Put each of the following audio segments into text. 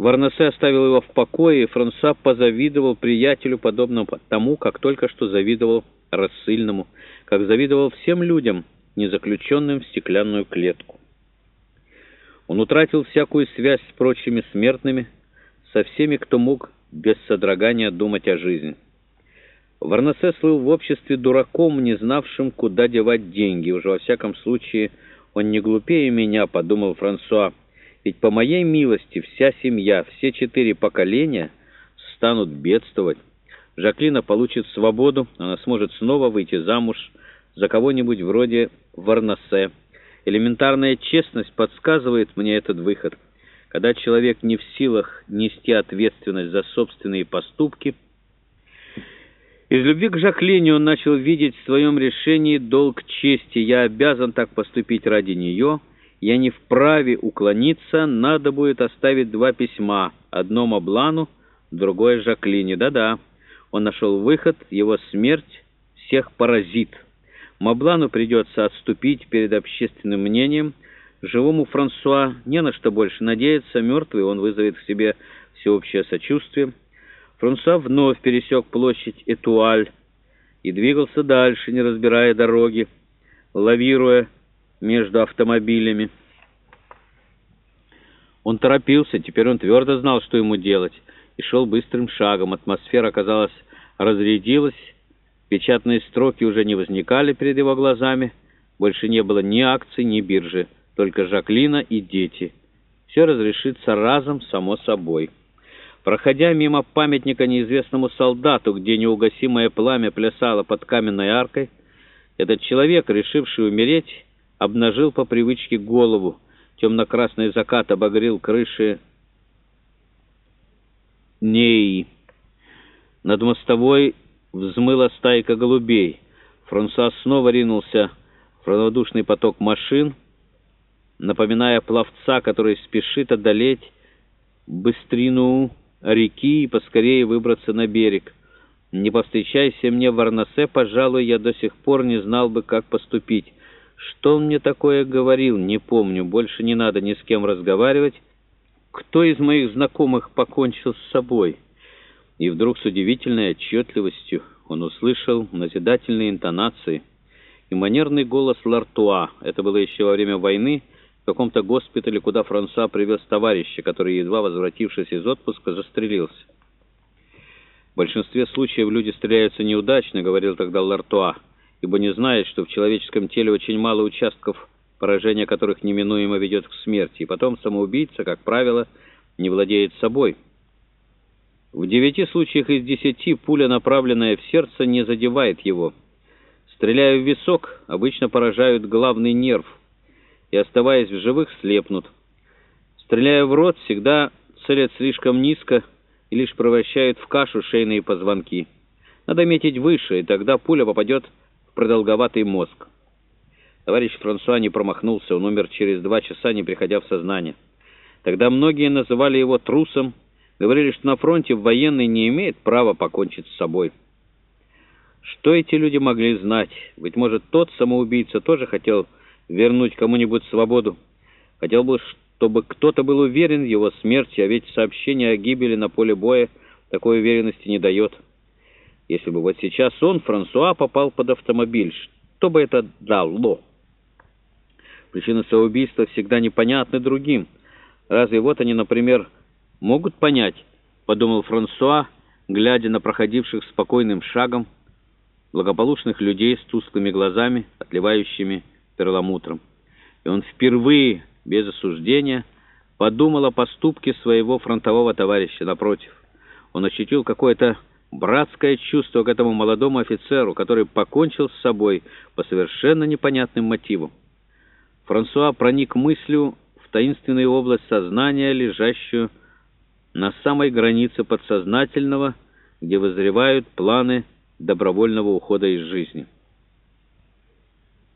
Варнасе оставил его в покое, и Франсуа позавидовал приятелю, подобному тому, как только что завидовал рассыльному, как завидовал всем людям, не заключенным в стеклянную клетку. Он утратил всякую связь с прочими смертными, со всеми, кто мог без содрогания думать о жизни. Варнасе слыл в обществе дураком, не знавшим, куда девать деньги. Уже во всяком случае, он не глупее меня, подумал Франсуа, ведь по моей милости вся семья, все четыре поколения станут бедствовать. Жаклина получит свободу, она сможет снова выйти замуж за кого-нибудь вроде Варнасе. Элементарная честность подсказывает мне этот выход. Когда человек не в силах нести ответственность за собственные поступки, из любви к Жаклине он начал видеть в своем решении долг чести. «Я обязан так поступить ради нее. Я не вправе уклониться. Надо будет оставить два письма. Одно Маблану, другое Жаклине. Да-да». Он нашел выход, его смерть всех поразит. Маблану придется отступить перед общественным мнением. Живому Франсуа не на что больше надеяться. Мертвый он вызовет к себе всеобщее сочувствие. Франсуа вновь пересек площадь Этуаль и двигался дальше, не разбирая дороги, лавируя между автомобилями. Он торопился, теперь он твердо знал, что ему делать, и шел быстрым шагом. Атмосфера, казалось, разрядилась, Печатные строки уже не возникали перед его глазами. Больше не было ни акций, ни биржи, только Жаклина и дети. Все разрешится разом, само собой. Проходя мимо памятника неизвестному солдату, где неугасимое пламя плясало под каменной аркой, этот человек, решивший умереть, обнажил по привычке голову. Темно-красный закат обогрел крыши Неи. Над мостовой взмыла стайка голубей. Франсуа снова ринулся в равнодушный поток машин, напоминая пловца, который спешит одолеть быстрину реки и поскорее выбраться на берег. Не повстречайся мне в Арнасе, пожалуй, я до сих пор не знал бы, как поступить. Что он мне такое говорил, не помню. Больше не надо ни с кем разговаривать. Кто из моих знакомых покончил с собой?» И вдруг с удивительной отчетливостью он услышал назидательные интонации и манерный голос Лартуа. Это было еще во время войны в каком-то госпитале, куда Франсуа привез товарища, который, едва возвратившись из отпуска, застрелился. В большинстве случаев люди стреляются неудачно, говорил тогда Лартуа, ибо не знают, что в человеческом теле очень мало участков, поражение которых неминуемо ведет к смерти, и потом самоубийца, как правило, не владеет собой. В девяти случаях из десяти пуля, направленная в сердце, не задевает его. Стреляя в висок, обычно поражают главный нерв и, оставаясь в живых, слепнут. Стреляя в рот, всегда целят слишком низко и лишь превращают в кашу шейные позвонки. Надо метить выше, и тогда пуля попадет продолговатый мозг. Товарищ Франсуа не промахнулся, он умер через два часа, не приходя в сознание. Тогда многие называли его трусом, Говорили, что на фронте военный не имеет права покончить с собой. Что эти люди могли знать? Быть может, тот самоубийца тоже хотел вернуть кому-нибудь свободу. Хотел бы, чтобы кто-то был уверен в его смерти, а ведь сообщение о гибели на поле боя такой уверенности не дает. Если бы вот сейчас он, Франсуа, попал под автомобиль, что бы это дало? Причины самоубийства всегда непонятны другим. Разве вот они, например, могут понять, — подумал Франсуа, глядя на проходивших спокойным шагом благополучных людей с тусклыми глазами, отливающими перламутром. И он впервые, без осуждения, подумал о поступке своего фронтового товарища напротив. Он ощутил какое-то братское чувство к этому молодому офицеру, который покончил с собой по совершенно непонятным мотивам. Франсуа проник мыслью в таинственную область сознания, лежащую на самой границе подсознательного, где вызревают планы добровольного ухода из жизни.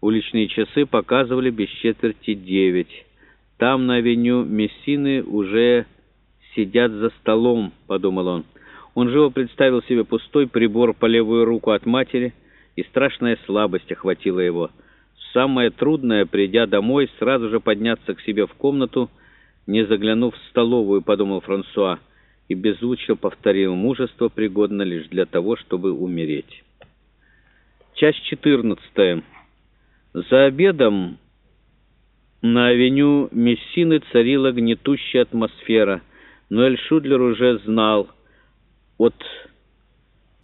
Уличные часы показывали без четверти девять. Там, на авеню Мессины, уже сидят за столом, подумал он. Он живо представил себе пустой прибор по левую руку от матери, и страшная слабость охватила его. Самое трудное, придя домой, сразу же подняться к себе в комнату не заглянув в столовую, подумал Франсуа, и беззвучно повторил, мужество пригодно лишь для того, чтобы умереть. Часть четырнадцатая. За обедом на авеню Мессины царила гнетущая атмосфера, но Эль Шудлер уже знал от